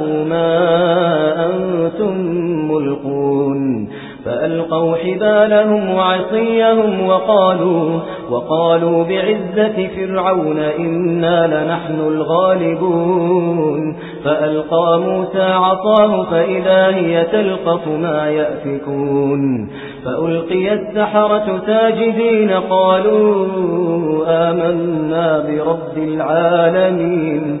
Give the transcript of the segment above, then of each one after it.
ألقوا ما أنتم ملقون فألقوا حبالهم وعصيهم وقالوا وقالوا بعزة فرعون إنا لنحن الغالبون فألقى موسى عصاه فإذا هي تلقف ما يأفكون فألقي السحرة ساجدين قالوا آمنا برب العالمين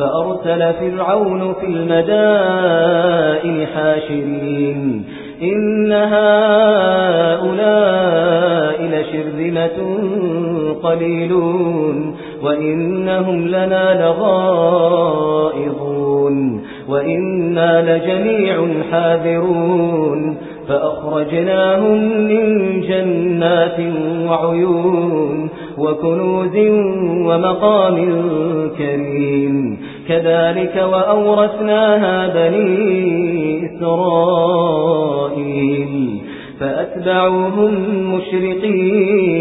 فأرسل فرعون في المدائن حاشرين. إن هؤلاء لشرذمة قليلون وإنهم لنا لغائظون وإنا لجميع حاذرون. فأخرجناهم من جنات وعيون وكنوز ومقام كريم. كذلك وأورثناها بني إسرائيل فأتبعوهم مشرقين.